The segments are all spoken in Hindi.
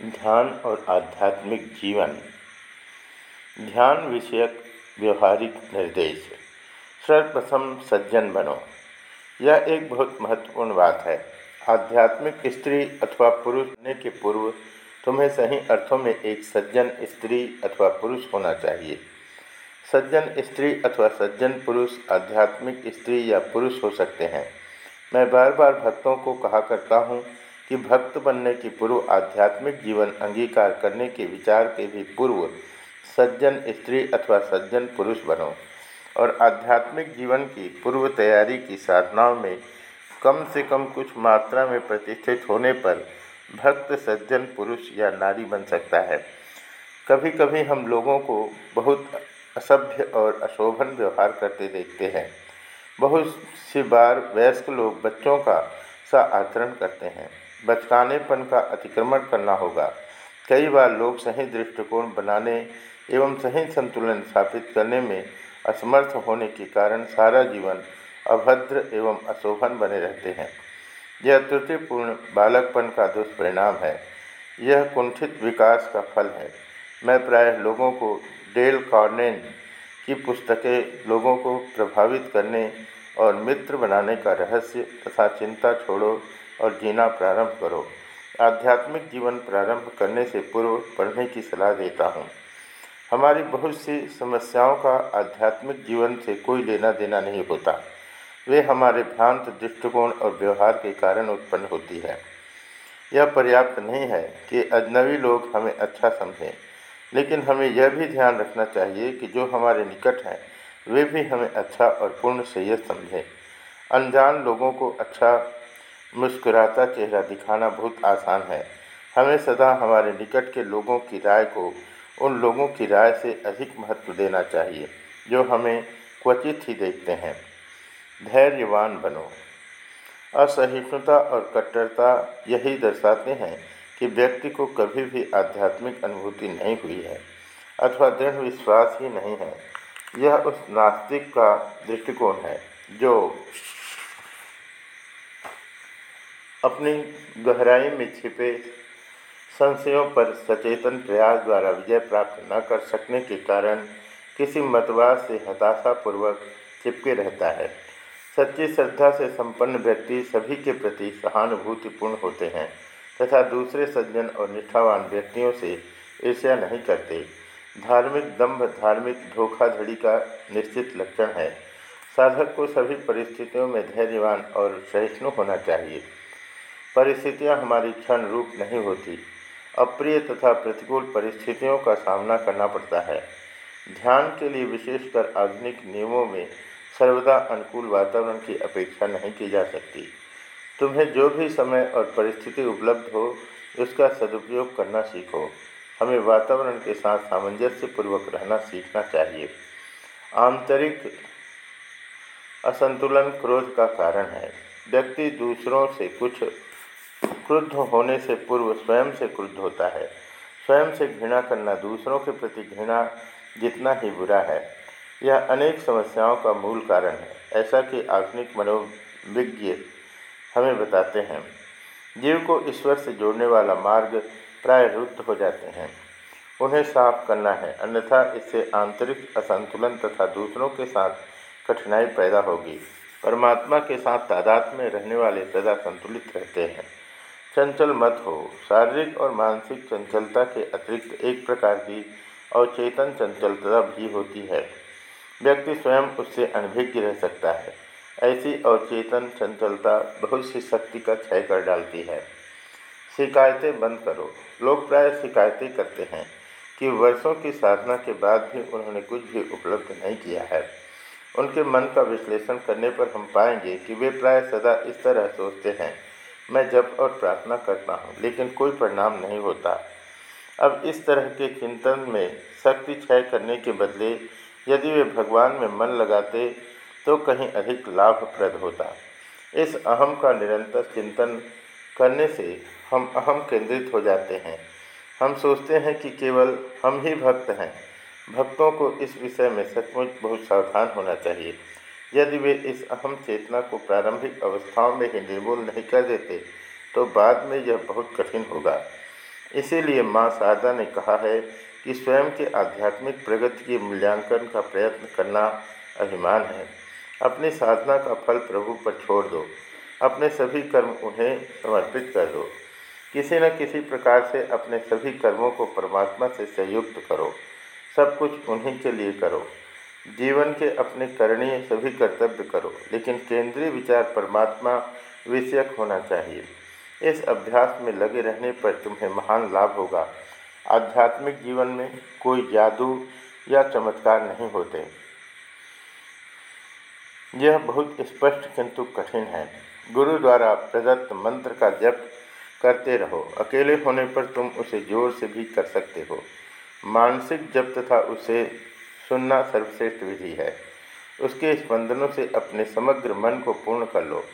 ध्यान और आध्यात्मिक जीवन। ध्यान विषयक व्यवहारिक निर्देश। सर्वप्रथम सज्जन बनो। यह एक बहुत महत्वपूर्ण बात है। आध्यात्मिक स्त्री अथवा पुरुष होने के पूर्व तुम्हें सही अर्थों में एक सज्जन स्त्री अथवा पुरुष होना चाहिए। सज्जन स्त्री अथवा सज्जन पुरुष आध्यात्मिक स्त्री या पुरुष हो सकते हैं। मैं बार बार भक्तों को कहा करता हूँ कि भक्त बनने की पूर्व आध्यात्मिक जीवन अंगीकार करने के विचार के भी पूर्व सज्जन स्त्री अथवा सज्जन पुरुष बनो और आध्यात्मिक जीवन की पूर्व तैयारी की साधनाओं में कम से कम कुछ मात्रा में प्रतिष्ठित होने पर भक्त सज्जन पुरुष या नारी बन सकता है। कभी कभी हम लोगों को बहुत असभ्य और अशोभन व्यवहार करते देखते हैं। बहुत सी बार वयस्क लोग बच्चों का सा आचरण करते हैं। बचकानेपन का अतिक्रमण करना होगा। कई बार लोग सही दृष्टिकोण बनाने एवं सही संतुलन स्थापित करने में असमर्थ होने के कारण सारा जीवन अभद्र एवं अशोभन बने रहते हैं। यह त्रुटिपूर्ण बालकपन का दुष्परिणाम है। यह कुंठित विकास का फल है। मैं प्रायः लोगों को डेल कॉर्नेन की पुस्तकें लोगों को प्रभावित करने और मित्र बनाने का रहस्य तथा चिंता छोड़ो और जीना प्रारंभ करो। आध्यात्मिक जीवन प्रारंभ करने से पूर्व पढ़ने की सलाह देता हूँ। हमारी बहुत सी समस्याओं का आध्यात्मिक जीवन से कोई लेना देना नहीं होता। वे हमारे भ्रांत, दृष्टिकोण और व्यवहार के कारण उत्पन्न होती है। यह पर्याप्त नहीं है कि अजनबी लोग हमें अच्छा समझें, लेकिन हमें यह भी ध्यान रखना चाहिए कि जो हमारे निकट हैं, वे भी हमें अच्छा और पूर्ण सैयद समझें। अनजान लोगों को अच्छा मुस्कुराता चेहरा दिखाना बहुत आसान है। हमें सदा हमारे निकट के लोगों की राय को, उन लोगों की राय से अधिक महत्व देना चाहिए, जो हमें क्वचित ही देखते हैं। धैर्यवान बनो। असहिष्णुता और कट्टरता यही दर्शाते हैं कि व्यक्ति को कभी भी आध्यात्मिक अनुभूति नहीं हुई है, अथवा दृढ़ विश्वास ही नहीं है। यह उस नास्तिक का दृष्टिकोण है, जो अपनी गहराई में छिपे संशयों पर सचेतन प्रयास द्वारा विजय प्राप्त न कर सकने के कारण किसी मतवाद से हताशापूर्वक चिपके रहता है। सच्ची श्रद्धा से संपन्न व्यक्ति सभी के प्रति सहानुभूतिपूर्ण होते हैं तथा दूसरे सज्जन और निष्ठावान व्यक्तियों से ईर्ष्या नहीं करते। धार्मिक दंभ धार्मिक धोखाधड़ी का निश्चित लक्षण है। साधक को सभी परिस्थितियों में धैर्यवान और सहिष्णु होना चाहिए। परिस्थितियाँ हमारी क्षण रूप नहीं होती। अप्रिय तथा प्रतिकूल परिस्थितियों का सामना करना पड़ता है। ध्यान के लिए विशेषकर आधुनिक नियमों में सर्वदा अनुकूल वातावरण की अपेक्षा नहीं की जा सकती। तुम्हें जो भी समय और परिस्थिति उपलब्ध हो, उसका सदुपयोग करना सीखो। हमें वातावरण के साथ सामंजस्यपूर्वक रहना सीखना चाहिए। आंतरिक असंतुलन क्रोध का कारण है। व्यक्ति दूसरों से कुछ क्रुद्ध होने से पूर्व स्वयं से क्रुद्ध होता है। स्वयं से घृणा करना दूसरों के प्रति घृणा जितना ही बुरा है। यह अनेक समस्याओं का मूल कारण है। ऐसा कि आधुनिक मनोविज्ञ हमें बताते हैं, जीव को ईश्वर से जोड़ने वाला मार्ग प्राय रुद्ध हो जाते हैं। उन्हें साफ़ करना है, अन्यथा इससे आंतरिक असंतुलन तथा दूसरों के साथ कठिनाई पैदा होगी। परमात्मा के साथ तादाद में रहने वाले सदा संतुलित रहते हैं। चंचल मत हो। शारीरिक और मानसिक चंचलता के अतिरिक्त एक प्रकार की अवचेतन चंचलता भी होती है। व्यक्ति स्वयं उससे अनभिज्ञ रह सकता है। ऐसी अवचेतन चंचलता बहुत सी शक्ति का क्षय कर डालती है। शिकायतें बंद करो। लोग प्राय शिकायतें करते हैं कि वर्षों की साधना के बाद भी उन्होंने कुछ भी उपलब्ध नहीं किया है। उनके मन का विश्लेषण करने पर हम पाएँगे कि वे प्राय सदा इस तरह सोचते हैं। मैं जप और प्रार्थना करता हूँ, लेकिन कोई परिणाम नहीं होता। अब इस तरह के चिंतन में शक्ति क्षय करने के बदले यदि वे भगवान में मन लगाते तो कहीं अधिक लाभप्रद होता। इस अहम का निरंतर चिंतन करने से हम अहम केंद्रित हो जाते हैं। हम सोचते हैं कि केवल हम ही भक्त हैं। भक्तों को इस विषय में सचमुच बहुत सावधान होना चाहिए। यदि वे इस अहम चेतना को प्रारंभिक अवस्थाओं में ही निर्मूल नहीं कर देते तो बाद में यह बहुत कठिन होगा। इसीलिए माँ शारदा ने कहा है कि स्वयं के आध्यात्मिक प्रगति के मूल्यांकन का प्रयत्न करना अभिमान है। अपनी साधना का फल प्रभु पर छोड़ दो। अपने सभी कर्म उन्हें समर्पित कर दो। किसी न किसी प्रकार से अपने सभी कर्मों को परमात्मा से संयुक्त करो। सब कुछ उन्हीं के लिए करो। जीवन के अपने करणीय सभी कर्तव्य करो, लेकिन केंद्रीय विचार परमात्मा विषयक होना चाहिए। इस अभ्यास में लगे रहने पर तुम्हें महान लाभ होगा। आध्यात्मिक जीवन में कोई जादू या चमत्कार नहीं होते। यह बहुत स्पष्ट किंतु कठिन है। गुरु द्वारा प्रदत्त मंत्र का जप करते रहो। अकेले होने पर तुम उसे ज़ोर से भी कर सकते हो। मानसिक जप तथा उसे सुनना सर्वश्रेष्ठ विधि है। उसके स्पंदनों से अपने समग्र मन को पूर्ण कर लो।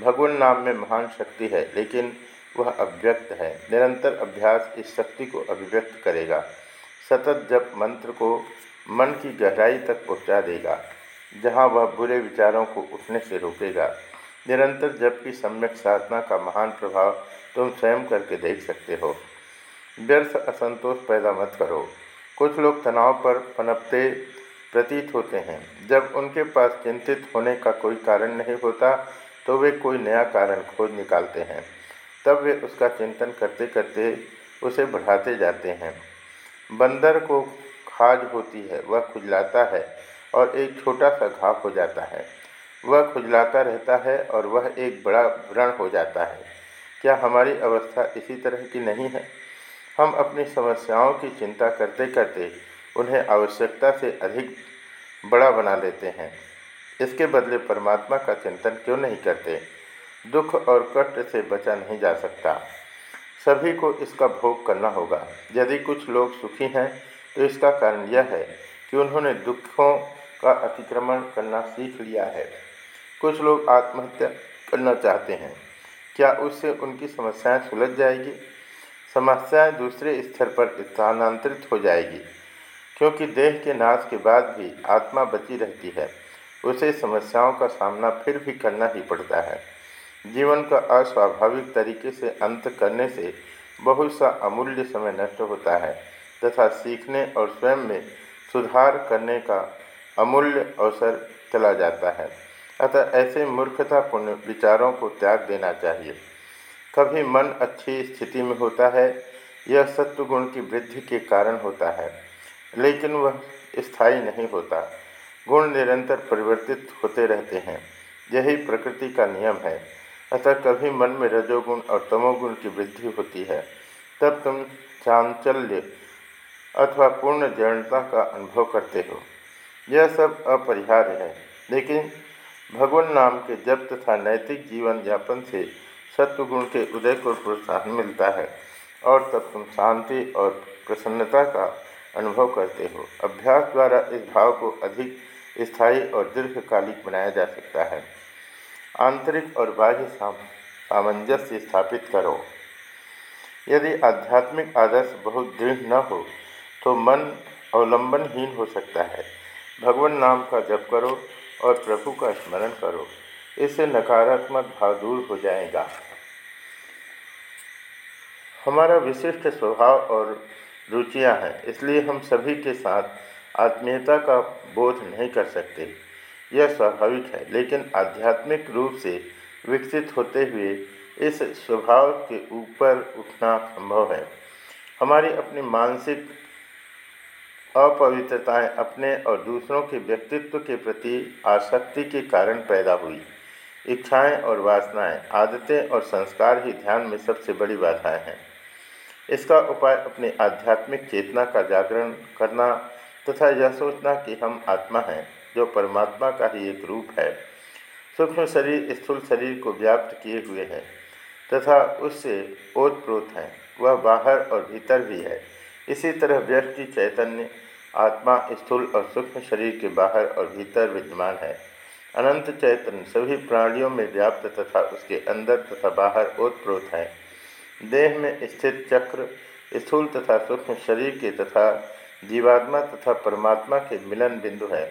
भगवान नाम में महान शक्ति है, लेकिन वह अव्यक्त है। निरंतर अभ्यास इस शक्ति को अभिव्यक्त करेगा। सतत जब मंत्र को मन की गहराई तक पहुँचा देगा, जहाँ वह बुरे विचारों को उठने से रोकेगा। निरंतर की सम्यक साधना का महान प्रभाव तुम स्वयं करके देख सकते हो। व्यर्थ असंतोष पैदा मत करो। कुछ लोग तनाव पर पनपते प्रतीत होते हैं। जब उनके पास चिंतित होने का कोई कारण नहीं होता तो वे कोई नया कारण खोज निकालते हैं। तब वे उसका चिंतन करते करते उसे बढ़ाते जाते हैं। बंदर को खाज होती है, वह खुजलाता है और एक छोटा सा घाव हो जाता है। वह खुजलाता रहता है और वह एक बड़ा व्रण हो जाता है। क्या हमारी अवस्था इसी तरह की नहीं है? हम अपनी समस्याओं की चिंता करते करते उन्हें आवश्यकता से अधिक बड़ा बना लेते हैं। इसके बदले परमात्मा का चिंतन क्यों नहीं करते? दुख और कष्ट से बचा नहीं जा सकता। सभी को इसका भोग करना होगा। यदि कुछ लोग सुखी हैं तो इसका कारण यह है कि उन्होंने दुखों का अतिक्रमण करना सीख लिया है। कुछ लोग आत्महत्या करना चाहते हैं। क्या उससे उनकी समस्याएँ सुलझ जाएगी? समस्याएँ दूसरे स्तर पर स्थानांतरित हो जाएगी, क्योंकि देह के नाश के बाद भी आत्मा बची रहती है। उसे समस्याओं का सामना फिर भी करना ही पड़ता है। जीवन का अस्वाभाविक तरीके से अंत करने से बहुत सा अमूल्य समय नष्ट होता है, तथा सीखने और स्वयं में सुधार करने का अमूल्य अवसर चला जाता है। अतः ऐसे मूर्खतापूर्ण विचारों को त्याग देना चाहिए। कभी मन अच्छी स्थिति में होता है। यह सत्व गुण की वृद्धि के कारण होता है, लेकिन वह स्थायी नहीं होता। गुण निरंतर परिवर्तित होते रहते हैं, यही प्रकृति का नियम है। अतः कभी मन में रजोगुण और तमोगुण की वृद्धि होती है, तब तुम चांचल्य अथवा पूर्ण जड़ता का अनुभव करते हो। यह सब अपरिहार्य है, लेकिन भगवान नाम के जप तथा नैतिक जीवन यापन से सत्वगुण के उदय को प्रोत्साहन मिलता है और तब तुम शांति और प्रसन्नता का अनुभव करते हो। अभ्यास द्वारा इस भाव को अधिक स्थायी और दीर्घकालिक बनाया जा सकता है। आंतरिक और बाह्य सामंजस्य स्थापित करो। यदि आध्यात्मिक आदर्श बहुत दृढ़ न हो तो मन अवलंबनहीन हो सकता है। भगवान नाम का जप करो और प्रभु का स्मरण करो। इससे नकारात्मक भाव दूर हो जाएगा। हमारा विशिष्ट स्वभाव और रुचियाँ हैं, इसलिए हम सभी के साथ आत्मीयता का बोध नहीं कर सकते। यह स्वाभाविक है, लेकिन आध्यात्मिक रूप से विकसित होते हुए इस स्वभाव के ऊपर उठना संभव है। हमारी अपनी मानसिक अपवित्रताएँ अपने और दूसरों के व्यक्तित्व के प्रति आसक्ति के कारण पैदा हुई। इच्छाएँ और वासनाएँ, आदतें और संस्कार ही ध्यान में सबसे बड़ी बाधाएँ हैं। इसका उपाय अपनी आध्यात्मिक चेतना का जागरण करना तथा यह सोचना कि हम आत्मा हैं, जो परमात्मा का ही एक रूप है। सूक्ष्म शरीर स्थूल शरीर को व्याप्त किए हुए है तथा उससे ओतप्रोत हैं। वह बाहर और भीतर भी है। इसी तरह व्यक्ति, चैतन्य, आत्मा स्थूल और सूक्ष्म शरीर के बाहर और भीतर विद्यमान है। अनंत चैतन्य सभी प्राणियों में व्याप्त तथा उसके अंदर तथा बाहर ओतप्रोत है। देह में स्थित चक्र, स्थूल तथा सूक्ष्म शरीर के तथा जीवात्मा तथा परमात्मा के मिलन बिंदु है।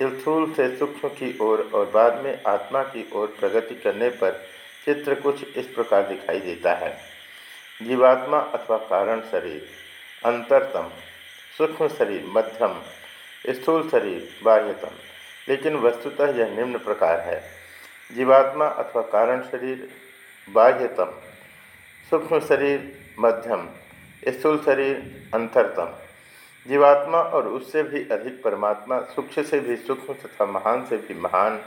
स्थूल से सूक्ष्म की ओर और बाद में आत्मा की ओर प्रगति करने पर चित्र कुछ इस प्रकार दिखाई देता है। जीवात्मा अथवा कारण शरीर, अंतरतम, सूक्ष्म शरीर, मध्यम, स्थूल शरीर, बाह्यतम, लेकिन वस्तुतः यह निम्न प्रकार है। जीवात्मा अथवा कारण शरीर, बाह्यतम सूक्ष्म शरीर मध्यम, स्थूल शरीर अंतरतम। जीवात्मा और उससे भी अधिक परमात्मा सूक्ष्म से भी सूक्ष्म तथा महान से भी महान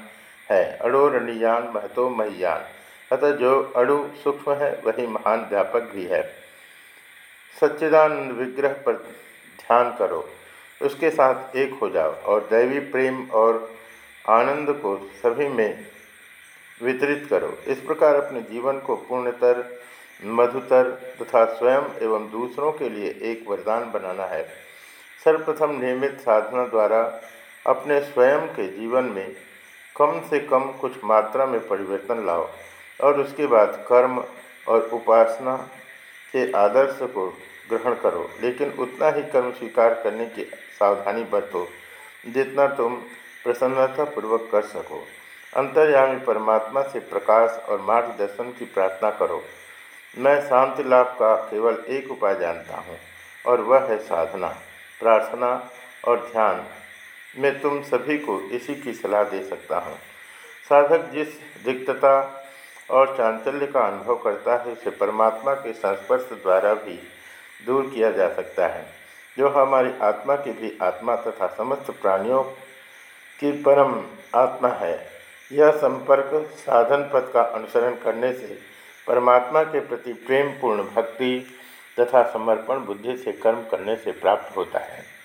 है। अणोरणीयान महतो, महियान। अतः जो अणु सूक्ष्म है, वही महान व्यापक भी है। सच्चिदानंद विग्रह पर ध्यान करो। उसके साथ एक हो जाओ और दैवी प्रेम और आनंद को सभी में वितरित करो। इस प्रकार अपने जीवन को पूर्णतर मधुतर तथा स्वयं एवं दूसरों के लिए एक वरदान बनाना है। सर्वप्रथम नियमित साधना द्वारा अपने स्वयं के जीवन में कम से कम कुछ मात्रा में परिवर्तन लाओ और उसके बाद कर्म और उपासना के आदर्श को ग्रहण करो। लेकिन उतना ही कर्म स्वीकार करने की सावधानी बरतो जितना तुम प्रसन्नतापूर्वक कर सको। अंतर्यामी परमात्मा से प्रकाश और मार्गदर्शन की प्रार्थना करो। मैं शांति लाभ का केवल एक उपाय जानता हूँ, और वह है साधना, प्रार्थना और ध्यान। मैं तुम सभी को इसी की सलाह दे सकता हूँ। साधक जिस रिक्तता और चांचल्य का अनुभव करता है, उसे परमात्मा के संस्पर्श द्वारा भी दूर किया जा सकता है, जो हमारी आत्मा की भी आत्मा तथा समस्त प्राणियों की परम आत्मा है। यह संपर्क साधन पथ का अनुसरण करने से परमात्मा के प्रति प्रेम पूर्ण भक्ति तथा समर्पण बुद्धि से कर्म करने से प्राप्त होता है।